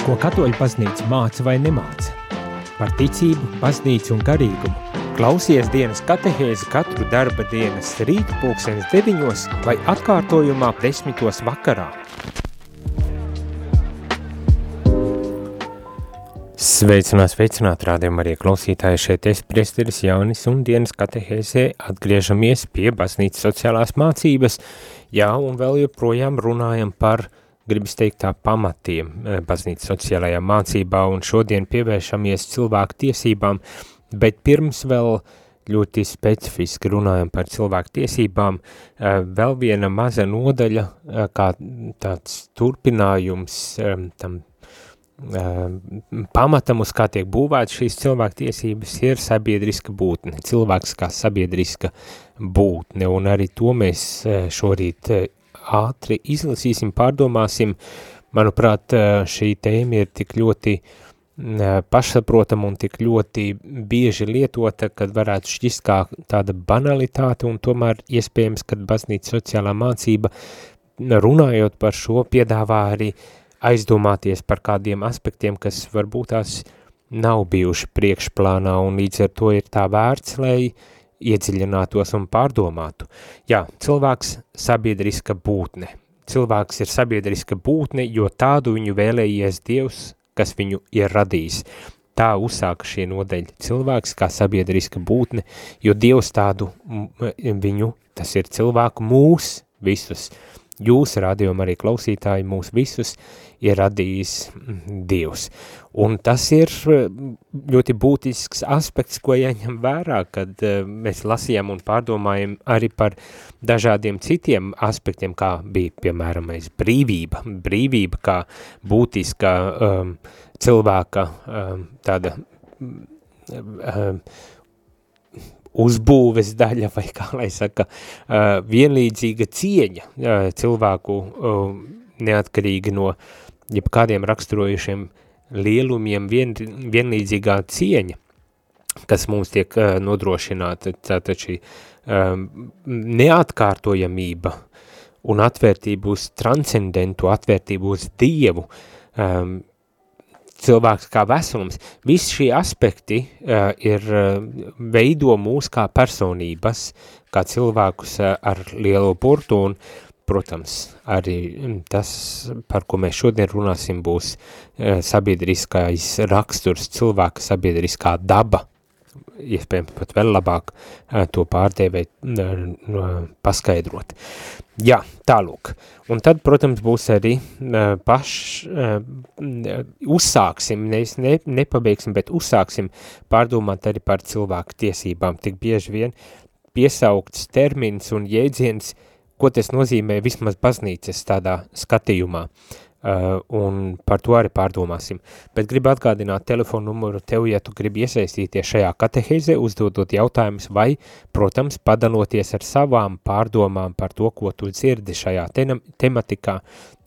Ko katoļu baznīca māca vai nemāca? Par ticību, baznīcu un garīgumu. Klausies dienas katehēzi katru darba dienas rīt pulksenes deviņos vai atkārtojumā desmitos vakarā. Sveicinās, sveicināt rādījumā arī klausītāji šeit es priesteris Jaunis un dienas katehēzē atgriežamies pie baznīcas sociālās mācības, jā, un vēl joprojām runājam par uh, gribas teikt tā pamatiem eh, baznīcas sociālajā mācībā un šodien pievēršamies cilvēku tiesībām, bet pirms vēl ļoti specifiski runājam par cilvēku tiesībām, eh, vēl viena maza nodaļa, eh, kā tāds turpinājums tam pamatam, uz kā tiek būvēts šīs cilvēku tiesības, ir sabiedriska būtne, cilvēks kā sabiedriska būtne, un arī to mēs šorīt ātri izlasīsim, pārdomāsim. Manuprāt, šī tēma ir tik ļoti pašsaprotama un tik ļoti bieži lietota, kad varētu šķist kā tāda banalitāte un tomēr iespējams, kad baznīca sociālā mācība runājot par šo piedāvā arī aizdomāties par kādiem aspektiem, kas varbūt tās nav bijuši priekšplānā un līdz ar to ir tā vērts, lai uh, iedziļinātos un pārdomātu. Jā, cilvēks sabiedriska būtne. Cilvēks ir sabiedriska būtne, jo tādu viņu vēlējies Dievs, kas viņu ir radījis. Tā uzsāka šie nodeļi cilvēks kā sabiedriska būtne, jo Dievs tādu viņu, tas ir cilvēku mūs visus, jūs rādījumi arī klausītāji mūs visus ir radījis Dievs. Un tas ir eh, ļoti būtisks aspekts, ko jāņem vērā, kad uh, mēs lasījām un pārdomājam arī par dažādiem citiem aspektiem, kā bija, piemēram, brīvība, brīvība kā būtiska um, cilvēka um, tāda um, uzbūves daļa, vai kā lai saka, vienlīdzīga cieņa cilvēku neatkarīgi no jebkādiem raksturojušiem lielumiem vien, vienlīdzīgā cieņa, kas mums tiek nodrošināta, tātad šī neatkārtojamība un atvērtību uz transcendentu, atvērtību uz Dievu, um, cilvēks kā veselums, visi šie aspekti uh, ir uh, veido mūs kā personības, kā cilvēkus uh, ar lielu burtu. Un uh, Protams, arī mm, tas, par ko mēs šodien runāsim, būs eh, sabiedriskais raksturs, cilvēka sabiedriskā daba, iespējams pat vēl labāk eh, to pārdēvēt, paskaidrot. Jā, tālūk. Un tad, protams, būs arī eh, paš, uzsāksim, nevis ne, nepabeigsim, bet uzsāksim pārdomāt arī par cilvēku tiesībām. Tik bieži vien piesaukts termins un jēdziens ko tas nozīmē vismaz baznīcas tādā skatījumā, uh, un par to arī pārdomāsim. Bet gribu atgādināt telefonu numuru tev, ja tu gribi iesaistīties šajā katehēzē, uzdodot jautājumus vai, protams, padaloties ar savām pārdomām par to, ko tu dzirdi šajā tematikā,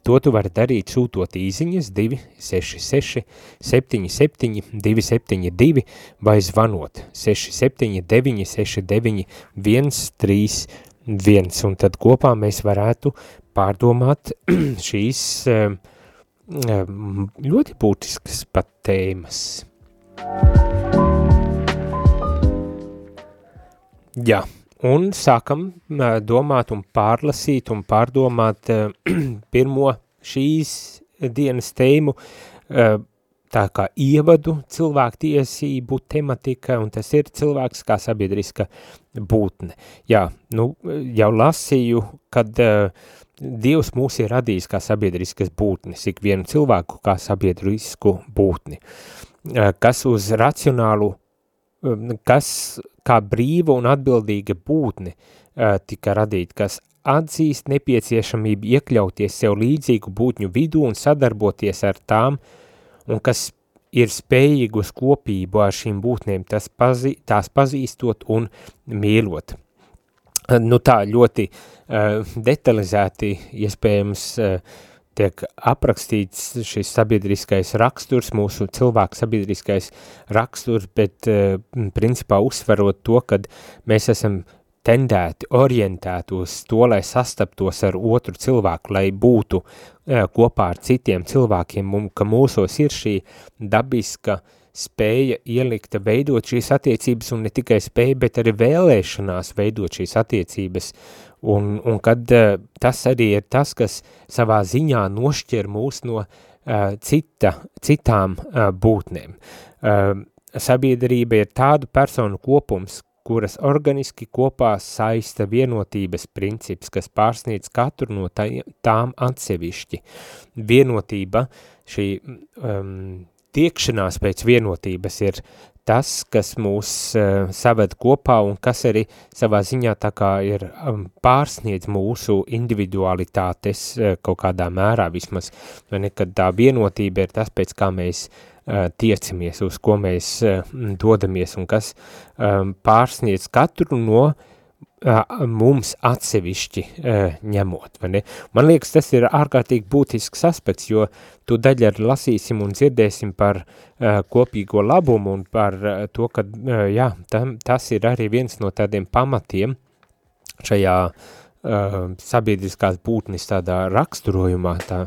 To tu vari darīt sūtot īziņas 266 77 272 vai zvanot 679 69 131 viens, un tad kopā mēs varētu pārdomāt šīs eh, eh, ļoti būtiskas pat tēmas. Jā, un sākam eh, domāt un pārlasīt un pārdomāt pirmo šīs dienas tēmu, tā kā ievadu cilvēktiesību tematika, un tas ir cilvēks kā sabiedriska būtne. Jā, nu, jau lasīju, kad uh, Dievs mūs ir radījis kā sabiedriskas būtnes, ik vienu cilvēku kā sabiedrisku būtni, uh, kas uz racionālu, uh, kas kā brīva un atbildīga būtne uh, tika radīta, kas atzīst nepieciešamību iekļauties sev līdzīgu būtņu vidū un sadarboties ar tām un kas ir spējīgi uz kopību ar šīm būtnēm, tas pazī, tās pazīstot un mīlot. Nu tā ļoti uh, detalizēti iespējams uh, tiek aprakstīts šis sabiedriskais raksturs, mūsu cilvēku sabiedriskais raksturs, bet uh, principā uzsverot to, kad mēs esam tendēti, orientēti uz to, lai sastaptos ar otru cilvēku, lai būtu uh, kopā ar citiem cilvēkiem, un ka mūsos ir šī dabiska spēja ielikta veidot šīs attiecības, un ne tikai spēja, bet arī vēlēšanās veidot šīs attiecības, un, un kad uh, tas arī ir tas, kas savā ziņā nošķir mūs no uh, cita, citām uh, būtnēm. Uh, sabiedrība ir tādu personu kopums, kuras organiski kopā saista vienotības princips, kas pārsniedz katru no tā, tām atsevišķi. Vienotība, šī um, tiekšanās pēc vienotības ir tas, kas mūs uh, saved kopā un kas arī savā ziņā tā kā ir um, pārsniedz mūsu individualitātes uh, kaut kādā mērā vismaz, vai nekad tā vienotība ir tas, pēc kā mēs uh, tiecamies, uz ko mēs dodamies un kas pārsniedz katru no mums atsevišķi ņemot. Man liekas, tas ir ārkārtīgi būtisks aspekts, jo tu daļa arī lasīsim un dzirdēsim par kopīgo labumu un par to, ka jā, tam, tas ir arī viens no tādiem pamatiem šajā sabiedriskās būtnes tādā raksturojumā, tā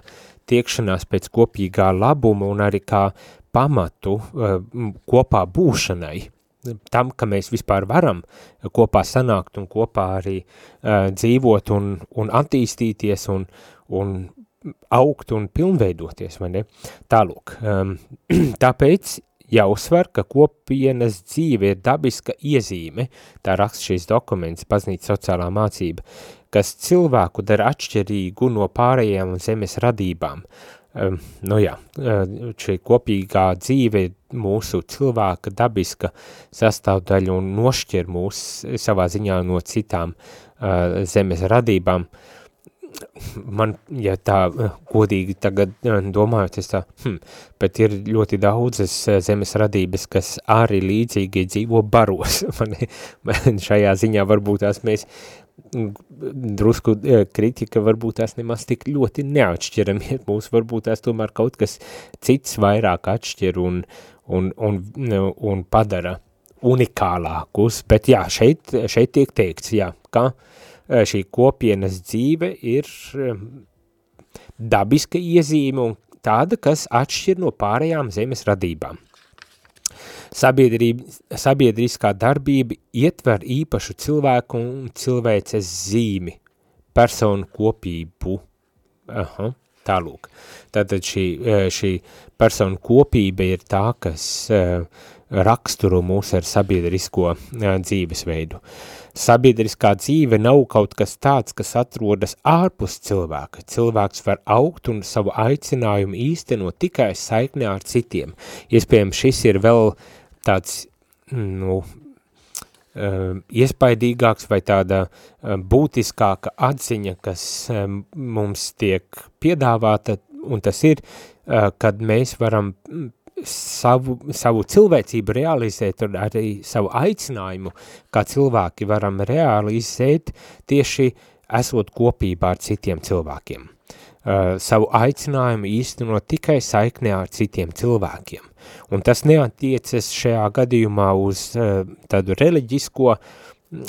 tiekšanās pēc kopīgā labuma un arī kā pamatu kopā būšanai, tam, ka mēs vispār varam kopā sanākt un kopā arī uh, dzīvot un, un attīstīties un, un augt un pilnveidoties, vai ne? Tālūk, um, tāpēc jāuzsver, ka kopienas dzīve ir dabiska iezīme, tā raksta šīs dokuments, baznīca sociālā mācība, kas cilvēku dara atšķirīgu no pārējām zemes radībām, um, nu jā, šī kopīgā dzīve mūsu cilvēka dabiska sastāvdaļa un nošķir mūs savā ziņā no citām uh, zemes radībām. Man, ja tā godīgi tagad domājot, es tā, hm, bet ir ļoti daudzas zemes radības, kas arī līdzīgi dzīvo baros. Man, man šajā ziņā varbūt tās mēs drusku kritika varbūt tās nemaz tik ļoti neatšķiramies, mūs varbūt tās tomēr kaut kas cits vairāk atšķir un, un, un, un padara unikālākus, bet jā, šeit, šeit tiek teikts, jā, ka e, šī kopienas dzīve ir e, dabiska iezīme un tāda, kas atšķir no pārējām zemes radībām. Sabiedriskā darbība ietver īpašu cilvēku un cilvēces zīmi, personu kopību. Aha, tālūk. Tātad šī, eh, šī personu kopība ir tā, kas uh, raksturo mūs ar sabiedrisko uh, dzīvesveidu. Sabiedriskā dzīve nav kaut kas tāds, kas atrodas ārpus cilvēka. Cilvēks var augt un savu aicinājumu īstenot tikai saiknē ar citiem. Iespējams, šis ir vēl tāds, nu, um, iespaidīgāks vai tāda um, būtiskāka atziņa, kas um, mums tiek piedāvāta, un tas ir, kad mēs varam mm, savu, savu cilvēcību realizēt un arī savu aicinājumu, kā cilvēki varam realizēt tieši esot kopībā ar citiem cilvēkiem. Savu aicinājumu īstenot tikai saiknē ar citiem cilvēkiem. Un tas neatiecas šajā gadījumā uz uh, tādu reliģisko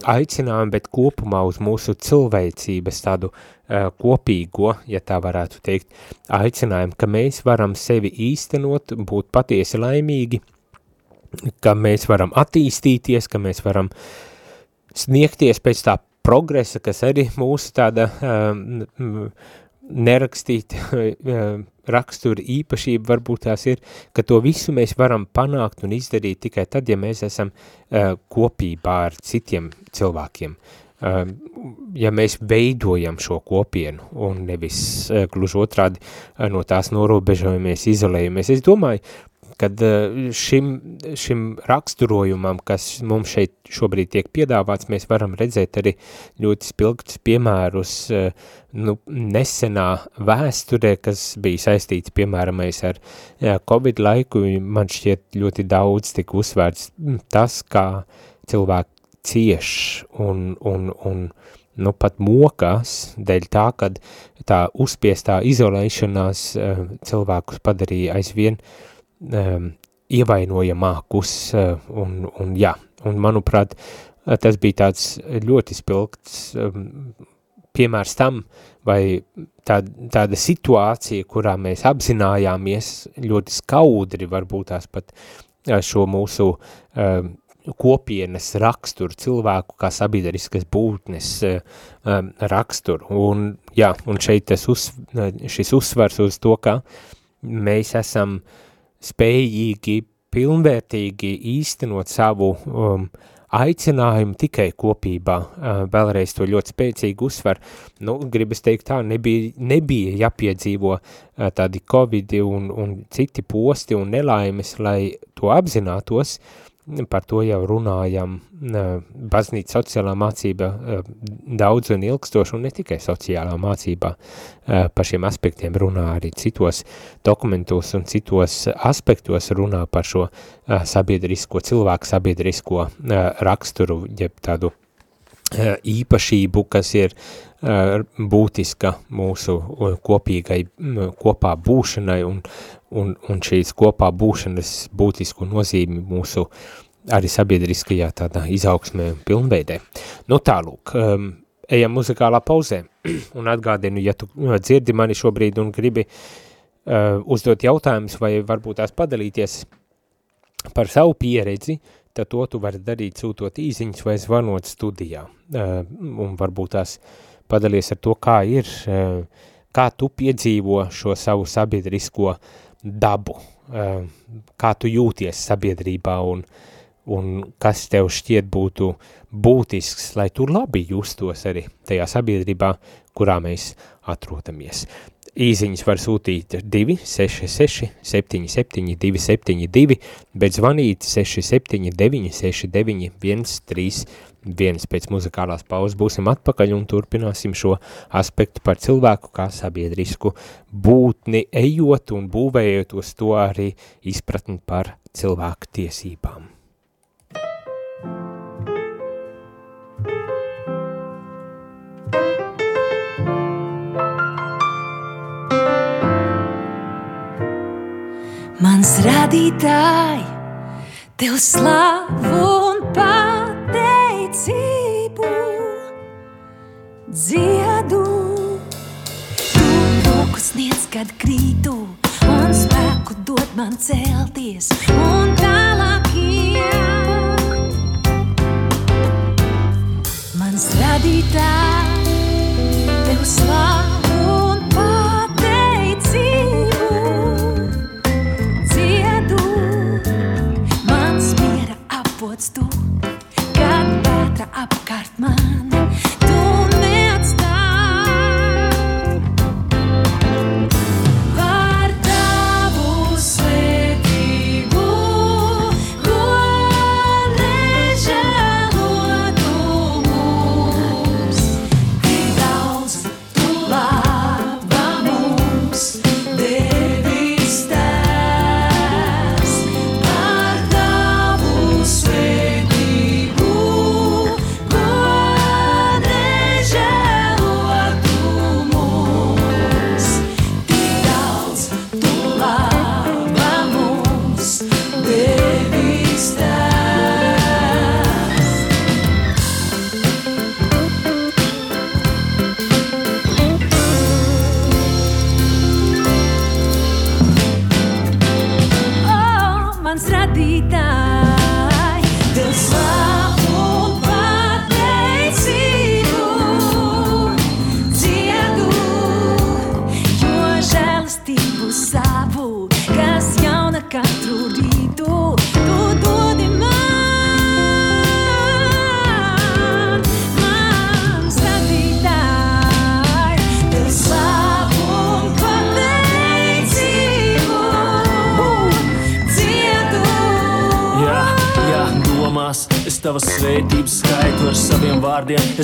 aicinājumu, bet kopumā uz mūsu cilvēcības tādu uh, kopīgo, ja tā varētu teikt, aicinājumu, ka mēs varam sevi īstenot, būt patiesi laimīgi, ka mēs varam attīstīties, ka mēs varam sniegties pēc tā progresa, kas arī mūsu tāda uh, nerakstīta rakstura īpašība varbūt tās ir, ka to visu mēs varam panākt un izdarīt tikai tad, ja mēs esam uh, kopībā ar citiem cilvēkiem. Uh, ja mēs veidojam šo kopienu un nevis uh, gluži otrādi uh, no tās norobežojamies, izolējamies. Es domāju, kad eh, šim, šim raksturojumam, kas mums šeit šobrīd tiek piedāvāts, mēs varam redzēt arī ļoti spilgtus piemērus eh, nu, nesenā vēsturē, kas bija saistīts piemēram ar Covid laiku, man šķiet ļoti daudz tika uzsvērts tas, kā cilvēki cieš un, un, un nu, pat mokās dēļ tā, kad tā uzspiestā izolēšanās uh, cilvēkus padarīja aizvien uh, um, ievainojamākus, uh, un, un jā, un manuprāt, tas bija tāds ļoti spilgts um, piemērs tam, vai tā, tāda situācija, kurā mēs apzinājāmies ļoti skaudri, varbūt tās pat šo mūsu um, kopienas raksturu, cilvēku kā sabiedriskas būtnes um, raksturu. Un, jā, un šeit tas uz, šis uzsvars uz to, ka mēs esam spējīgi pilnvērtīgi īstenot savu um, aicinājumu tikai kopībā, uh, vēlreiz to ļoti spēcīgi uzsver, nu, gribas teikt tā, nebija, nebija jāpiedzīvo uh, tādi covidi un, un citi posti un nelaimes, lai to apzinātos, uh, par to jau runājam. Baznīca sociālā mācība daudz un ilgstoši, un ne tikai sociālā mācībā par šiem aspektiem runā arī citos dokumentos un citos aspektos runā par šo sabiedrisko, cilvēku sabiedrisko raksturu, jeb tādu īpašību, kas ir būtiska mūsu kopīgai kopā būšanai un, un, un šīs kopā būšanas būtisku nozīmi mūsu arī sabiedriskajā tādā izaugsmē un pilnveidē. Nu tālūk, um, ejam muzikālā pauzē un atgādinu, ja tu dzirdi mani šobrīd un gribi uh, uzdot jautājumus vai varbūt tās padalīties par savu pieredzi, tad to tu vari darīt sūtot īziņas vai zvanot studijā. Uh, un varbūt tās padalies ar to, kā ir, uh, kā tu piedzīvo šo savu sabiedrisko dabu, uh, kā tu jūties sabiedrībā un, un kas tev šķiet būtu būtisks, lai tu labi justos arī tajā sabiedrībā, kurā mēs atrodamies. Īziņas var sūtīt 266 77 272, bet zvanīt 679 69 131 pēc muzikālās pauzes būsim atpakaļ un turpināsim šo aspektu par cilvēku kā sabiedrisku būtni, ejot un būvējot uz to arī izpratni par cilvēku tiesībām. Mans radītāji, tev slavu un pateicību dziedu. Tu roku sniedz, kad krītu, un spēku dod man celties un tālāk iet. Mans radītāji, tev slavu.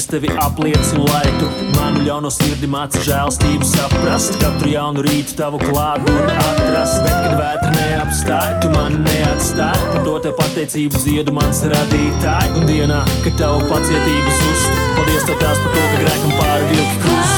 Es tevi apliecinu, lai tu manu ļauno sirdi māci žēlstību saprast. Katru jaunu rītu tavu klātbūtni atrast, bet kad vētra neapstāj, tu mani neatstāj. Par to te pateicību ziedu mans radītāji. Un dienā, kad tavu pacietību zust, paldies tev tās par to, ka grēkam pāri vilki krustu.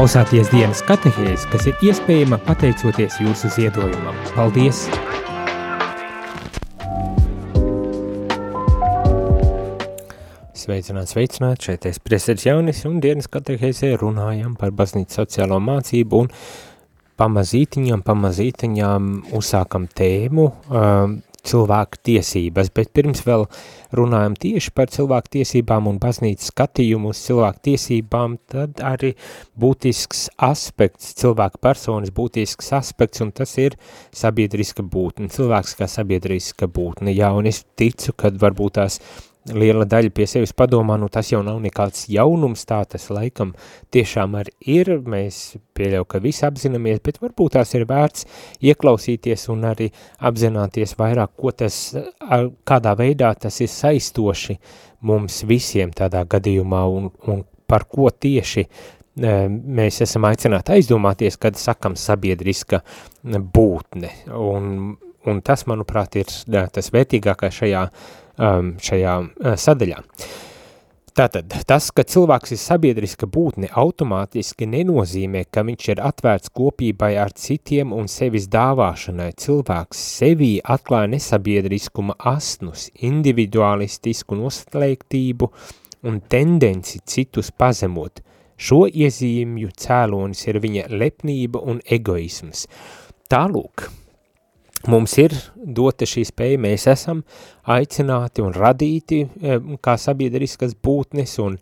Klausāties dienas katehēs, kas ir iespējama pateicoties jūsu ziedojumam. Paldies! Sveicināt, sveicināt, šeit es priesteris Jaunis un dienas katehēsē runājam par baznīcu sociālo mācību un pamazītiņām, pamazītiņām uzsākam tēmu um, cilvēku tiesības, bet pirms vēl runājam tieši par cilvēku tiesībām un baznīcas skatījumu uz cilvēku tiesībām, tad arī būtisks aspekts, cilvēka personas būtisks aspekts, un tas ir sabiedriska būtne, cilvēks kā sabiedriska būtne, jā, un es ticu, kad varbūt tās liela daļa pie sevis padomā, nu tas jau nav nekāds jaunums, tā tas laikam tiešām arī ir, mēs pieļauj, ka visi apzināmies, bet varbūt tās ir vērts ieklausīties un arī apzināties vairāk, ko tas, kādā veidā tas ir saistoši mums visiem tādā gadījumā un, un par ko tieši mēs esam aicināti aizdomāties, kad sakam sabiedriska būtne, un, un tas, manuprāt, ir tas vērtīgākais šajā um, šajā uh, sadaļā. Tātad, tas, ka cilvēks ir sabiedriska būtne, automātiski nenozīmē, ka viņš ir atvērts kopībai ar citiem un sevis dāvāšanai. Cilvēks sevī atklāja nesabiedriskuma asnus, individualistisku noslēgtību un tendenci citus pazemot. Šo iezīmju cēlonis ir viņa lepnība un egoisms. Tālūk, Mums ir dota šī spēja, mēs esam aicināti un radīti eh, kā sabiedriskas būtnes, un,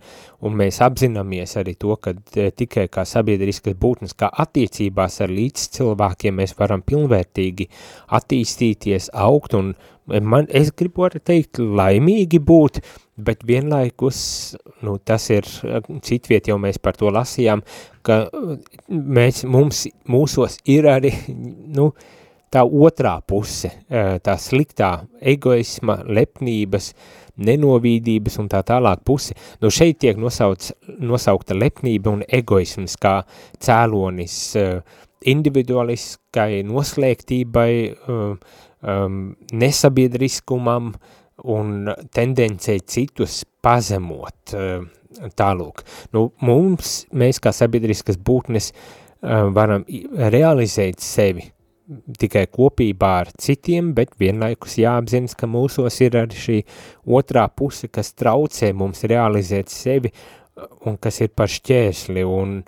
un mēs apzināmies arī to, ka eh, tikai kā sabiedriskas būtnes, kā attiecībās ar līdz cilvēkiem mēs varam pilnvērtīgi attīstīties, augt, un man, es gribu arī teikt, laimīgi būt, bet vienlaikus, nu, tas ir, citviet jau mēs par to lasījām, ka mēs, mums, mūsos ir arī, nu, uh, tā otrā puse, tā sliktā egoisma, lepnības, nenovīdības un tā tālāk puse. Nu šeit tiek nosauc, nosaukta lepnība un egoisms kā cēlonis individualiskai noslēgtībai, nesabiedriskumam un tendencei citus pazemot tālūk. Nu, mums, mēs kā sabiedriskas būtnes, varam realizēt sevi tikai kopībā ar citiem, bet vienlaikus jāapzinas, ka mūsos ir arī šī otrā puse, kas traucē mums realizēt sevi un kas ir par šķēsli un,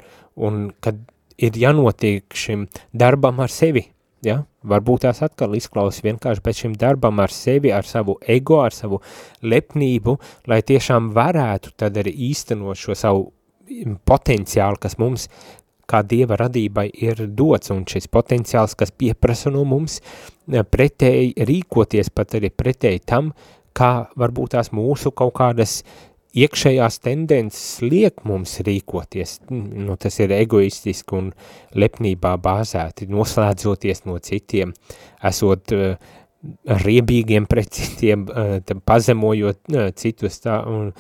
un kad ir jānotiek šim darbam ar sevi, ja? varbūt tās atkal izklausas vienkārši pēc šim darbam ar sevi, ar savu ego, ar savu lepnību, lai tiešām varētu tad arī īstenot šo savu potenciālu, kas mums kā Dieva radībai ir dots, un šis potenciāls, kas pieprasa no mums eh, pretēji rīkoties, pat arī pretēji tam, kā varbūt tās mūsu kaut kādas iekšējās tendences liek mums rīkoties, nu, tas ir egoistiski un lepnībā bāzēti, noslēdzoties no citiem, esot uh, riebīgiem pret citiem, uh, pazemojot uh, citus tā, un,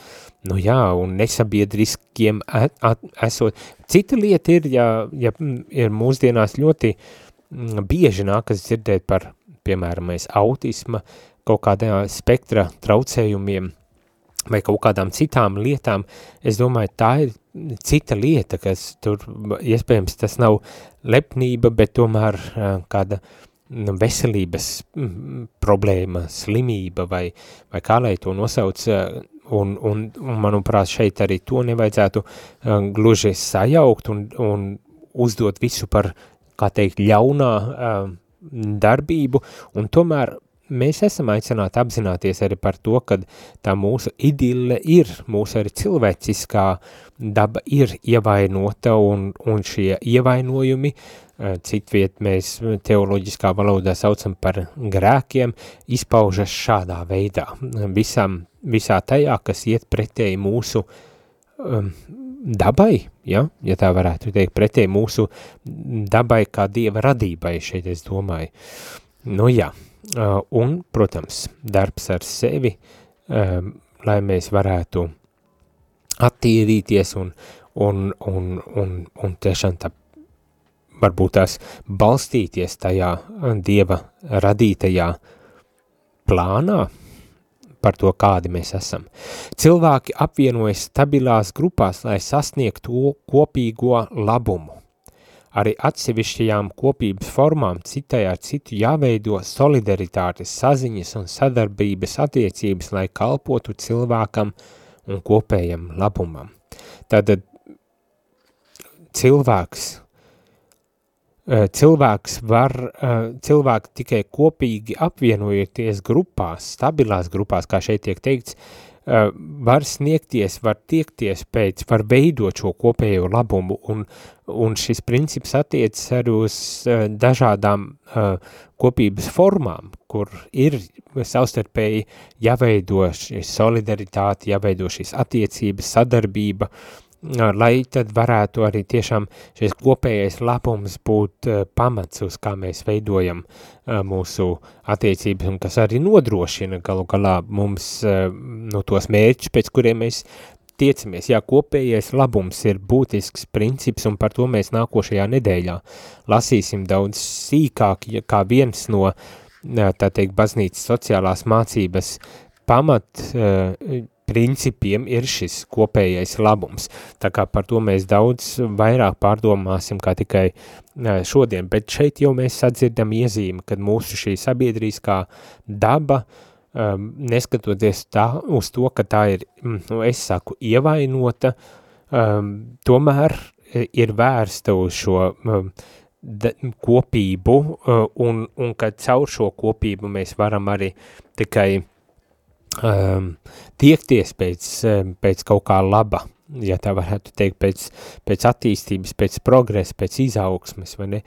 nu jā, un nesabiedriskiem at, at, esot. Cita lieta ir, ja, ja ir mūsdienās ļoti mm, bieži nākas dzirdēt par, piemēram, autisma, kaut kādā spektra traucējumiem vai kaut kādām citām lietām, es domāju, tā ir cita lieta, kas tur, iespējams, tas nav lepnība, bet tomēr kāda uh, veselības mm, problēma, slimība vai, vai kā lai to nosauc, eh, un, un, un manuprāt šeit arī to nevajadzētu uh, gluži sajaukt un, un uzdot visu par, kā teikt, ļaunā uh, darbību, un tomēr mēs esam aicināti apzināties arī par to, ka tā mūsu idille ir, mūsu arī cilvēciskā daba ir ievainota, un, un šie ievainojumi uh, Eh, citviet mēs teoloģiskā valodā saucam par grēkiem, izpaužas šādā veidā, visam, visā tajā, kas iet pretēji mūsu um, dabai, ja? ja tā varētu teikt, pretēji mūsu dabai kā Dieva radībai, šeit es domāju. Nu jā, uh, un, protams, darbs ar sevi, um, lai mēs varētu attīrīties un, un, un, un, un tiešām tā varbūt tās balstīties tajā Dieva radītajā plānā, par to, kādi mēs esam. Cilvēki apvienojas stabilās grupās, lai sasniegtu kopīgo labumu. Arī atsevišķajām kopības formām citai ar citu jāveido solidaritātes, saziņas un sadarbības attiecības, lai kalpotu cilvēkam un kopējam labumam. Tātad cilvēks Eh, cilvēks var, eh, cilvēki tikai kopīgi apvienojoties grupās, stabilās grupās, kā šeit tiek teikts, eh, var sniegties, var tiekties pēc, var veidot šo kopējo labumu, un, un šis princips attiecas arī uz dažādām kopības formām, kur ir savstarpēji jāveido šī solidaritāte, jāveido šīs attiecības, sadarbība, lai tad varētu arī tiešām šis kopējais labums būt pamats, uz kā mēs veidojam mūsu attiecības un kas arī nodrošina galu galā mums no tos mērķus, pēc kuriem mēs tiecamies. Jā, kopējais labums ir būtisks princips un par to mēs nākošajā nedēļā lasīsim daudz sīkāk, kā viens no, tā teikt, baznīcas sociālās mācības pamat principiem ir šis kopējais labums. Tā kā par to mēs daudz vairāk pārdomāsim kā tikai šodien, bet šeit jau mēs sadzirdam iezīmi, kad mūsu šī sabiedrīskā daba, um, neskatoties tā, uz to, ka tā ir, mm, nu, es saku, ievainota, um, tomēr ir vērsta uz šo um, kopību, uh, un, un ka caur šo kopību mēs varam arī tikai um, tiekties pēc, um, pēc kaut kā laba, ja tā varētu teikt, pēc, pēc attīstības, pēc progresa, pēc izaugsmes, vai ne,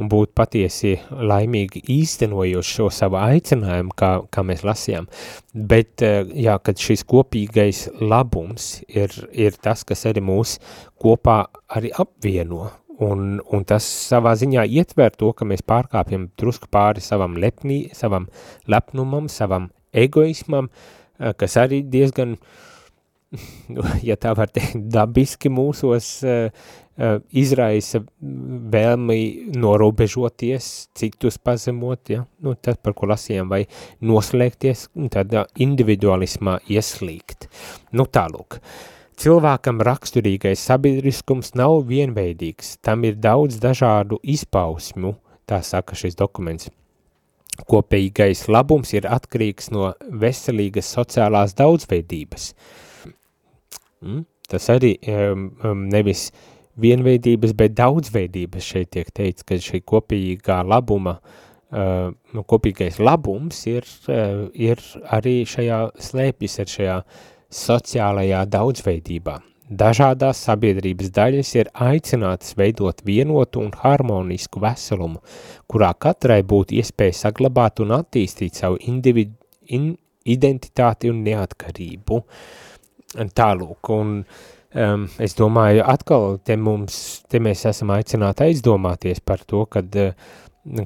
un būt patiesi laimīgi īstenojoši šo savu aicinājumu, kā, kā mēs lasījām. Bet, uh, jā, kad šis kopīgais labums ir, ir tas, kas arī mūs kopā arī apvieno, un, un tas savā ziņā ietver to, ka mēs pārkāpjam drusku pāri savam lepnī, savam lepnumam, savam egoismam, kas arī diezgan, ja tā var teikt, dabiski mūsos izraisa vēlmi norobežoties, citus pazemot, ja? nu, tas, par ko lasījām, vai noslēgties, tādā individualismā ieslīgt. Nu, tālūk. Cilvēkam raksturīgais sabiedriskums nav vienveidīgs, tam ir daudz dažādu izpausmu, tā saka šis dokuments. Kopīgais labums ir atkarīgs no veselīgas sociālās daudzveidības. Mm, tas arī um, nevis vienveidības, bet daudzveidības šeit tiek teikts, ka šī kopīgā labuma, uh, kopīgais labums ir, uh, ir arī šajā slēpjas, ir šajā sociālajā daudzveidībā. Dažādās sabiedrības daļas ir aicinātas veidot vienotu un harmonisku veselumu, kurā katrai būtu iespēja saglabāt un attīstīt savu individu, in, identitāti un neatkarību. Tālūk, un um, es domāju, atkal te mums, te mēs esam aicināti aizdomāties par to, kad uh,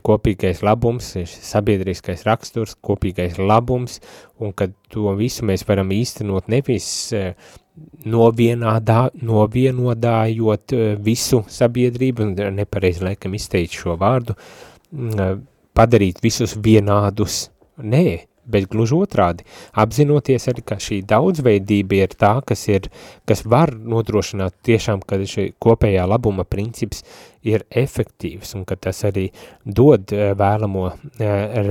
kopīgais labums, sabiedriskais raksturs, kopīgais labums, un kad to visu mēs varam īstenot nevis uh, novienādā, novienodājot eh, visu sabiedrību, un nepareizi laikam izteikt šo vārdu, mm, eh, padarīt visus vienādus, nē, bet gluži otrādi, apzinoties arī, ka šī daudzveidība ir tā, kas, ir, kas var nodrošināt tiešām, ka šī kopējā labuma princips ir efektīvs un ka tas arī dod eh, vēlamo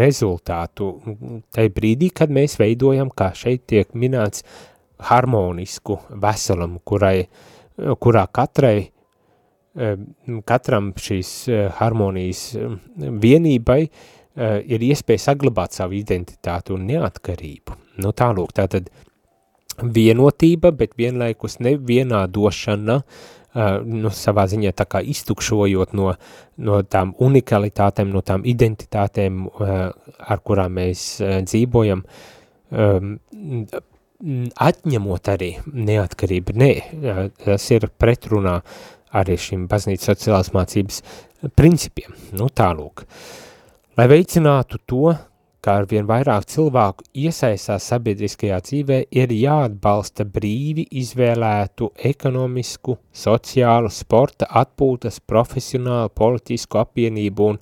rezultātu. Tai brīdī, kad mēs veidojam, kā šeit tiek minēts, harmonisku veselumu, kurai, kurā katrai, katram šīs eh, harmonijas vienībai eh, ir iespēja saglabāt savu identitāti un neatkarību. Nu tālūk, tātad vienotība, bet vienlaikus nevienādošana, nu, savā ziņā tā kā iztukšojot no, no tām unikalitātēm, no tām identitātēm, ar kurām mēs dzīvojam, atņemot arī neatkarību. Nē, tas ir pretrunā arī šim baznīcas sociālās mācības principiem. Nu, tālūk. Lai veicinātu to, kā ar vien vairāk cilvēku iesaistās sabiedriskajā dzīvē, ir jāatbalsta brīvi izvēlētu ekonomisku, sociālu, sporta, atpūtas, profesionālu, politisku apvienību un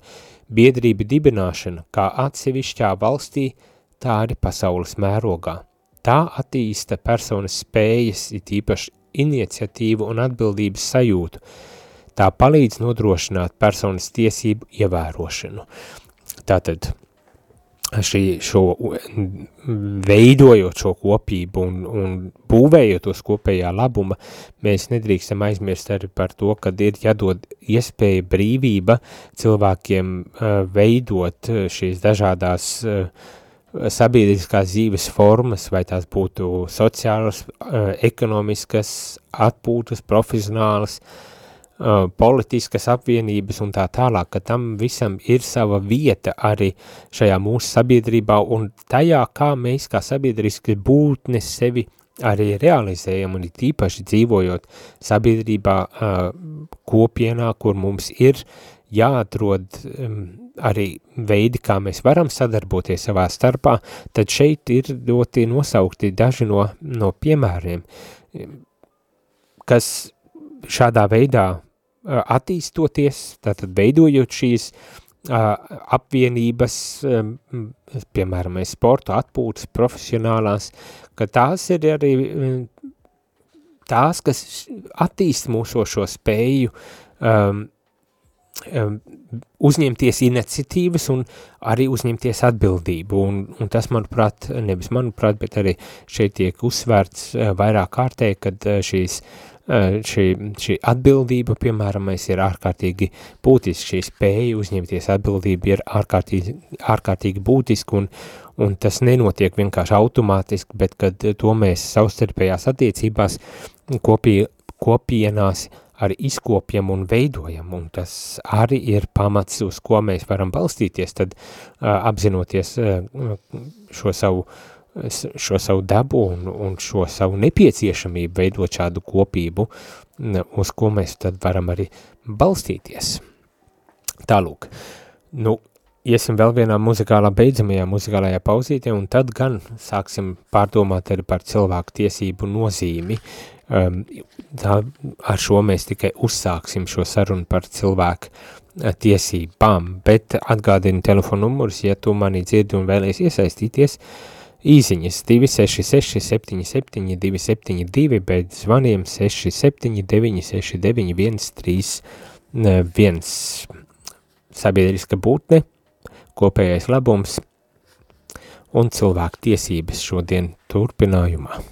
biedrību dibināšana kā atsevišķā valstī, tā arī pasaules mērogā. Tā attīsta personas spējas, it īpaši iniciatīvu un atbildības sajūtu. Tā palīdz nodrošināt personas tiesību ievērošanu. Tātad šī, šo, veidojot šo kopību un, un būvējot uz kopējā labuma, mēs nedrīkstam aizmirst arī par to, ka ir jādod iespēja brīvība cilvēkiem uh, veidot šīs dažādās uh, sabiedriskās dzīves formas, vai tās būtu sociālas, uh, ekonomiskas, atpūtas, profesionālas, uh, politiskas apvienības un tā tālāk, ka tam visam ir sava vieta arī šajā mūsu sabiedrībā un tajā, kā mēs kā sabiedriski būtnes sevi arī realizējam un tīpaši dzīvojot sabiedrībā uh, kopienā, kur mums ir jāatrod um, arī veidi, kā mēs varam sadarboties savā starpā, tad šeit ir ļoti nosaukti daži no, no piemēriem, kas šādā veidā attīstoties, tātad veidojot šīs apvienības, piemēram, sporta atpūtas profesionālās, ka tās ir arī tās, kas attīst mūsu šo spēju um, uzņemties iniciatīvas un arī uzņemties atbildību, un, un tas, manuprāt, nevis manuprāt, bet arī šeit tiek uzsvērts uh, vairāk kārtē, kad uh, šīs uh, šī, šī atbildība, piemēram, ir ārkārtīgi būtiski, šī spēja uzņemties atbildību ir ārkārtīgi, ārkārtīgi būtiski, un, un tas nenotiek vienkārši automātiski, bet kad to mēs savstarpējās attiecībās kopī, kopienās arī izkopjam un veidojam, un tas arī ir pamats, uz ko mēs varam balstīties, tad uh, apzinoties uh, šo savu šo savu dabu un, un šo savu nepieciešamību veidot šādu kopību, uz ko mēs tad varam arī balstīties. Tālūk, nu, iesim vēl vienā muzikālā beidzamajā muzikālajā pauzītē, un tad gan sāksim pārdomāt arī par cilvēku tiesību nozīmi. Um, tā, ar šo mēs tikai uzsāksim šo sarunu par cilvēku uh, tiesībām, bet atgādini telefonu numurus, ja tu mani dzirdi un vēlies iesaistīties, Īsiņas 266 77 272, bet zvaniem 679 69 131 sabiedriska būtne, kopējais labums un cilvēku tiesības šodien turpinājumā.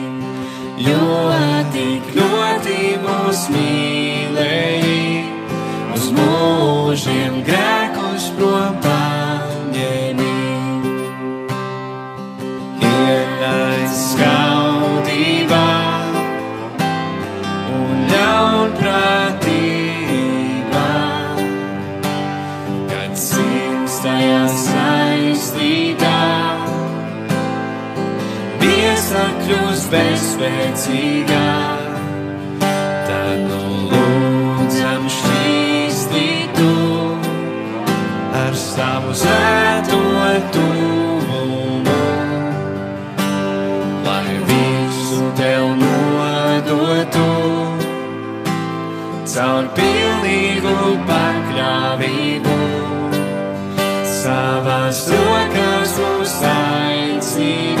jo tik ļoti mūs mīlēji, uz mūžiem grēkus spēcīgā, tad nu lūdzam šķīstītu ar savu svēto tuvumu, lai visu tev nodotu caur pilnīgu pakļāvību. Savās rokās mūs aicina.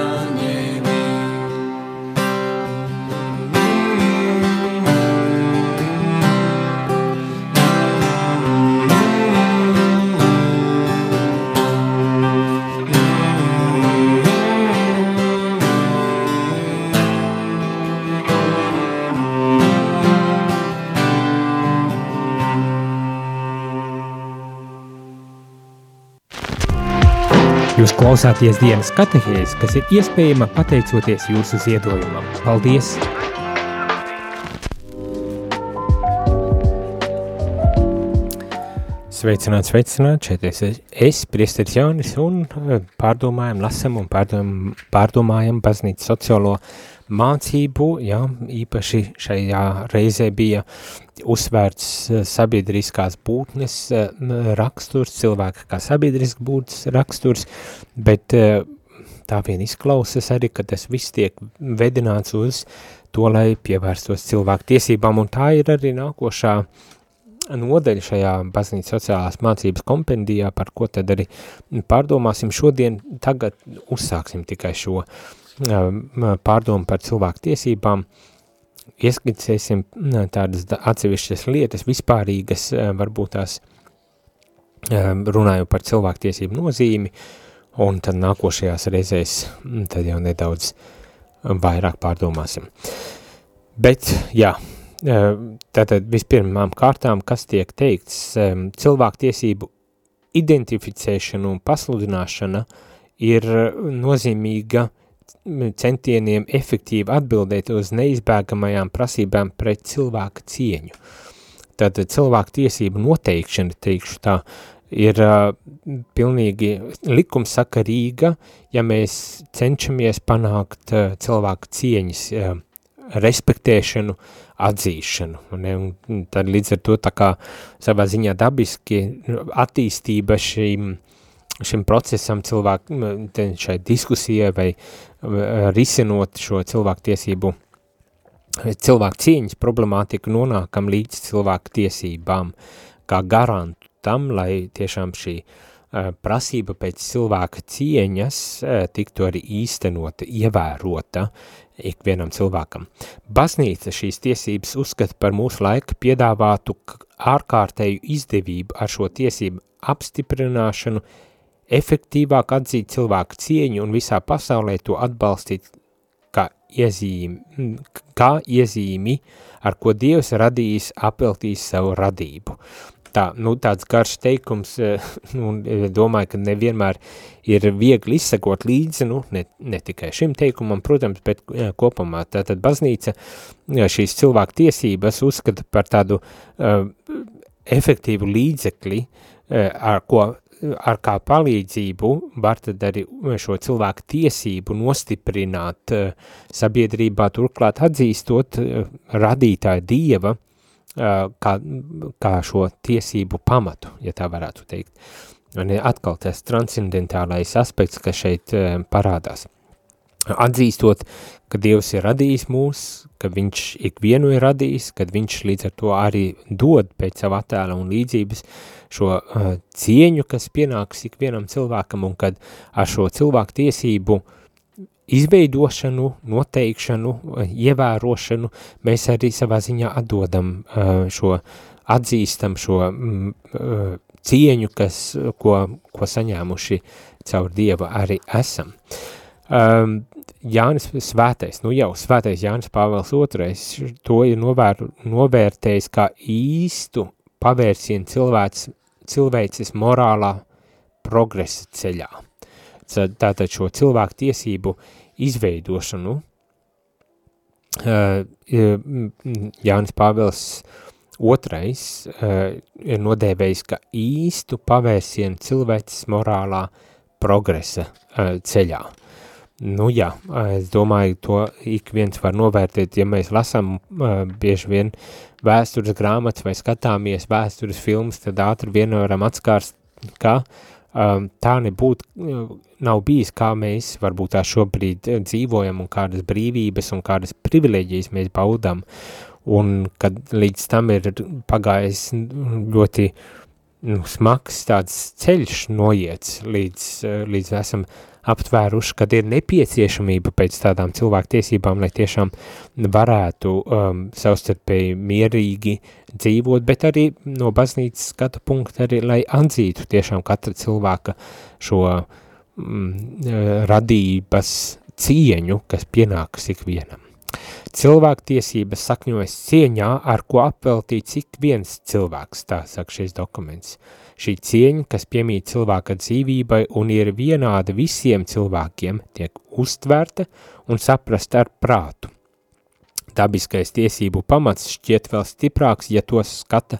Jūs klausāties dienas katehēs, kas ir iespējama pateicoties jūsu ziedojumam. Paldies! Sveicināt, sveicināt, šeit es, es priesteris Jānis un eh, pārdomājam, lasam un pārdomājam, pārdomājam baznīcu sociālo mācību, jā, īpaši šajā reizē bija uzsvērts eh, sabiedriskās būtnes eh, raksturs, cilvēka kā sabiedriska būtnes raksturs, bet tā vien izklausas arī, ka tas viss tiek vedināts uz to, lai pievērstos cilvēku tiesībām, un tā ir arī nākošā nodeļa šajā baznīcas sociālās mācības kompendijā, par ko tad arī pārdomāsim šodien, tagad uzsāksim tikai šo uh, pārdomu par cilvēku tiesībām, ieskicēsim tādas atsevišķas lietas, vispārīgas, varbūt tās runāju par cilvēku tiesību nozīmi, un tad nākošajās reizēs tad jau nedaudz vairāk pārdomāsim. Bet, jā, tātad vispirmām kārtām, kas tiek teikts, cilvēku tiesību identificēšana un pasludināšana ir nozīmīga centieniem efektīvi atbildēt uz neizbēgamajām prasībām pret cilvēka cieņu. Tātad cilvēku tiesību noteikšana, teikšu tā, ir uh, pilnīgi likumsakarīga, ja mēs cenšamies panākt uh, cilvēku cieņas uh, respektēšanu, atzīšanu. Ne? Un tad līdz ar to tā kā savā ziņā dabiski attīstība šīm uh, šim procesam cilvēku, šai diskusijai vai risinot šo cilvēku tiesību, cilvēku cieņas problemātiku nonākam līdz cilvēku tiesībām, kā garantu tam, lai tiešām šī prasība pēc cilvēka cieņas tiktu arī īstenota, ievērota ikvienam cilvēkam. Baznīca šīs tiesības uzskata par mūsu laika piedāvātu ārkārtēju izdevību ar šo tiesību apstiprināšanu, efektīvāk atzīt cilvēku cieņu un visā pasaulē to atbalstīt kā iezīmi, kā iezīmi ar ko Dievs radījis, apeltīs savu radību. Tā, nu, tāds garš teikums, un domāju, ka nevienmēr ir viegli izsekot līdzi, nu, ne, ne tikai šim teikumam, protams, bet kopumā. Tātad baznīca šīs cilvēku tiesības uzskata par tādu uh, efektīvu līdzekli, uh, ar ko ar kā palīdzību var tad arī šo cilvēku tiesību nostiprināt uh, sabiedrībā, turklāt atzīstot uh, radītāju dieva uh, kā, kā šo tiesību pamatu, ja tā varētu teikt. Un atkal tas transcendentālais aspekts, kas šeit parādās. Atzīstot, ka Dievs ir radījis mūs, ka viņš ikvienu ir radījis, kad viņš līdz ar to arī dod pēc savu attēlu un līdzības šo uh, cieņu, kas pienāks ikvienam cilvēkam, un kad ar šo cilvēku tiesību izveidošanu, noteikšanu, ievērošanu, mēs arī savā ziņā atdodam uh, šo, atzīstam šo mm, uh, cieņu, kas, ko, ko saņēmuši caur Dievu arī esam. Um, Jānis Svētais, nu jau Svētais Jānis Pāvels II to ir novēr, novērtējis kā īstu pavērsienu cilvēks, cilvēces morālā progresa ceļā. Tātad šo cilvēku tiesību izveidošanu Jānis Pāvels II ir nodēvējis kā īstu pavērsienu cilvēces morālā progresa ceļā. Nu jā, es domāju, to ik viens var novērtēt, ja mēs lasām uh, bieži vien vēstures grāmatas vai skatāmies vēstures filmas, tad ātri vien varam atskārst, ka um, tā nebūtu, nav bijis, kā mēs varbūt tā šobrīd dzīvojam un kādas brīvības un kādas privileģijas mēs baudam, un kad līdz tam ir pagājis ļoti nu, smags tāds ceļš noiets, līdz, līdz esam aptvēruši, kad ir nepieciešamība pēc tādām cilvēktiesībām, lai tiešām varētu um, savstarpēji mierīgi dzīvot, bet arī no baznīcas skatu punkta arī, lai atzītu tiešām katra cilvēka šo mm, radības cieņu, kas pienākas ikvienam. Cilvēktiesības sakņojas cieņā, ar ko apveltīts ik viens cilvēks, tā saka šis dokuments. Šī cieņa, kas piemīt cilvēka dzīvībai un ir vienāda visiem cilvēkiem, tiek uztverta un saprasta ar prātu. Dabiskais tiesību pamats šķiet vēl stiprāks, ja to skata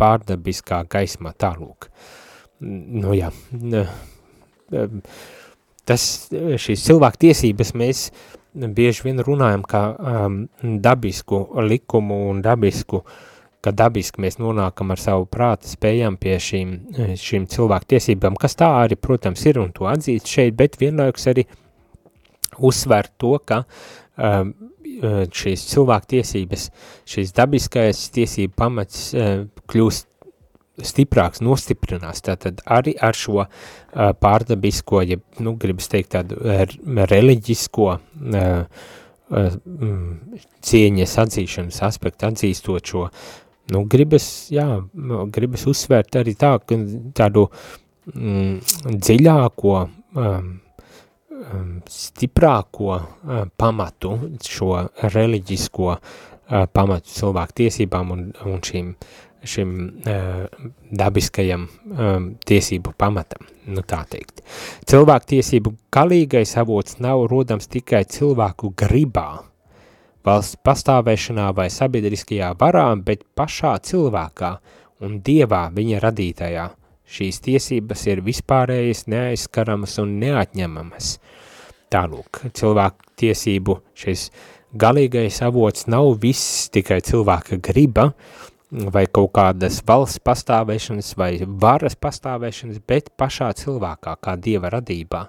pārdabiskā gaismā tālūk. Nu jā, tas, šīs cilvēku tiesības mēs bieži vien runājam kā um, dabisku likumu un dabisku, ka dabiski mēs nonākam ar savu prāta spējām pie šīm, šīm cilvēku tiesībām, kas tā arī, protams, ir un to atzīst šeit, bet vienlaikus arī uzsver to, ka um, šīs cilvēku tiesības, šīs dabiskais tiesību pamats uh, kļūst stiprāks, nostiprinās, tātad arī ar šo uh, pārdabisko, ja, nu, gribas teikt tādu uh, reliģisko uh, uh, cieņas atzīšanas aspektu, atzīstot šo, nu, gribas, jā, gribas uzsvērt arī tā, ka tādu mm, dziļāko, um, stiprāko uh, pamatu, šo reliģisko uh, pamatu cilvēku tiesībām un, un šīm šim uh, dabiskajam um, tiesību pamatam, nu tā teikt. Cilvēku tiesību galīgais avots nav rodams tikai cilvēku gribā, valsts pastāvēšanā vai sabiedriskajā varā, bet pašā cilvēkā un dievā viņa radītajā. Šīs tiesības ir vispārējas, neaizskaramas un neatņemamas. Tālūk, cilvēku tiesību šis galīgais avots nav viss tikai cilvēka griba, vai kaut kādas valsts pastāvēšanas vai varas pastāvēšanas, bet pašā cilvēkā, kā dieva radībā.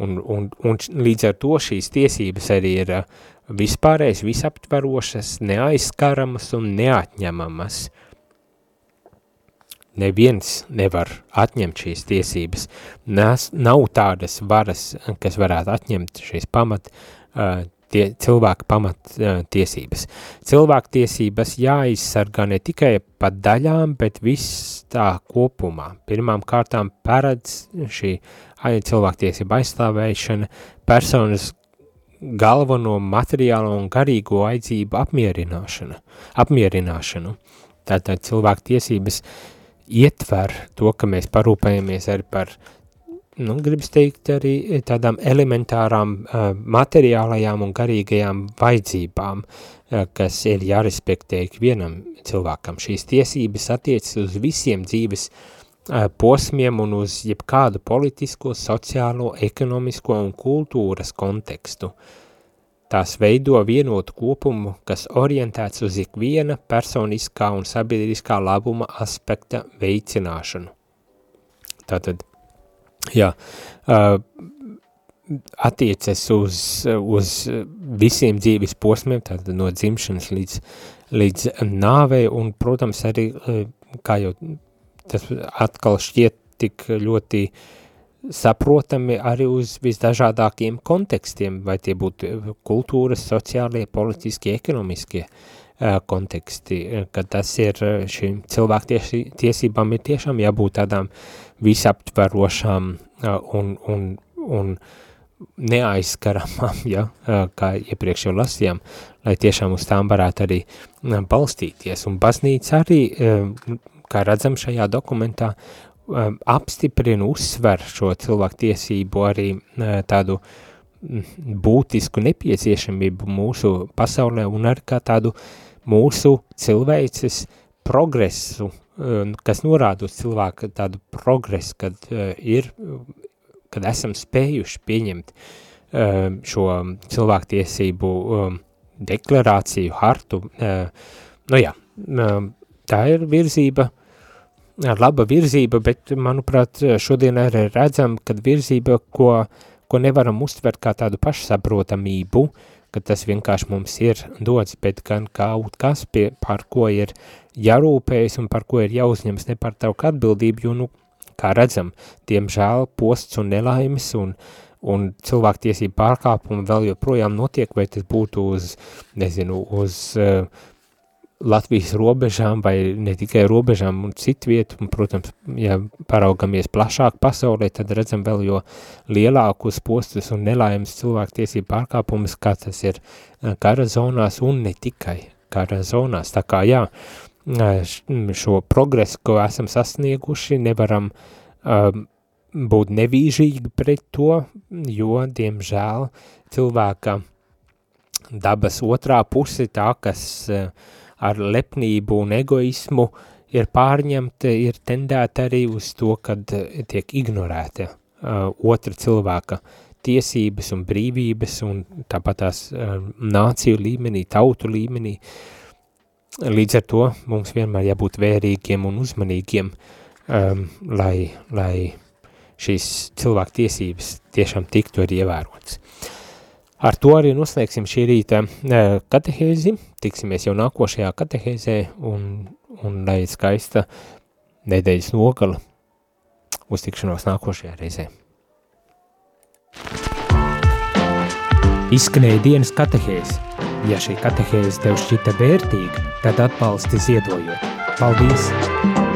Un, un, un līdz ar to šīs tiesības arī ir uh, vispārējais, visaptverošas, neaizskaramas un neatņemamas. Neviens nevar atņemt šīs tiesības. Nes, nav tādas varas, kas varētu atņemt šīs pamat uh, tie, cilvēka pamat uh, tiesības. Cilvēku tiesības jāizsargā ne tikai pa daļām, bet viss tā kopumā. Pirmām kārtām paredz šī cilvēktiesība aizstāvēšana personas galveno materiālo un garīgo aidzību apmierināšana, apmierināšanu. Tātad cilvēku tiesības ietver to, ka mēs parūpējamies arī par nu, gribas teikt, arī tādām elementārām uh, materiālajām un garīgajām vajadzībām, uh, kas ir jārespektē ikvienam cilvēkam. Šīs tiesības attiecas uz visiem dzīves uh, posmiem un uz jebkādu politisko, sociālo, ekonomisko un kultūras kontekstu. Tās veido vienotu kopumu, kas orientēts uz ikviena personiskā un sabiedriskā labuma aspekta veicināšanu. Tātad jā, uh, attiecas uz, uz visiem dzīves posmiem, tātad no dzimšanas līdz, līdz nāvei, un, protams, arī, kā jau tas atkal šķiet tik ļoti saprotami arī uz visdažādākiem kontekstiem, vai tie būtu kultūras, sociālie, politiskie, ekonomiskie konteksti, kad tas ir šīm cilvēktiesībām ir tiešām jābūt tādām visaptverošām un, un, un neaizskaramām, ja, kā iepriekš jau lasījām, lai tiešām uz tām varētu arī balstīties. Un baznīca arī, kā redzam šajā dokumentā, apstiprina, uzsver šo cilvēku tiesību arī tādu būtisku nepieciešamību mūsu pasaulē un arī kā tādu mūsu cilvēces progresu kas norāda uz cilvēku tādu progresu, kad uh, ir, kad esam spējuši pieņemt uh, šo cilvēktiesību um, deklarāciju, hartu. Uh, nu jā, um, tā ir virzība, laba virzība, bet, manuprāt, šodien arī redzam, kad virzība, ko, ko nevaram uztvert kā tādu pašsaprotamību, ka tas vienkārši mums ir dots, bet gan kaut kas, pie, par ko ir jārūpējas un par ko ir jāuzņems ne par tavu atbildību, jo, nu, kā redzam, diemžēl posts un nelaimes un, un cilvēktiesību pārkāpumi vēl joprojām notiek, vai tas būtu uz, nezinu, uz uh, Latvijas robežām vai ne tikai robežām un citu vietu, un, protams, ja paraugamies plašāk pasaulē, tad redzam vēl jo lielākus postus un nelaimes cilvēktiesību pārkāpumus, kā tas ir eh, kara zonās un ne tikai kara zonās. Tā kā jā, eh, šo progresu, ko esam sasnieguši, nevaram um, būt nevīžīgi pret to, jo, diemžēl, cilvēka dabas otrā puse tā, kas uh, ar lepnību un egoismu ir pārņemta, ir tendēta arī uz to, kad eh, tiek ignorēta uh, otra cilvēka tiesības un brīvības un tāpat tās uh, nāciju līmenī, tautu līmenī. Līdz ar to mums vienmēr jābūt vērīgiem un uzmanīgiem, um, lai, lai šīs cilvēku tiesības tiešām tiktu arī ievērotas. Ar to arī noslēgsim šī rīta katehēzi, tiksimies jau nākošajā katehēzē un, un lai skaista nedēļas nogala uz tikšanos nākošajā reizē. Izskanēja dienas katehēzi. Ja šī katehēze tev šķita vērtīga, tad atbalsti ziedojot. Paldies!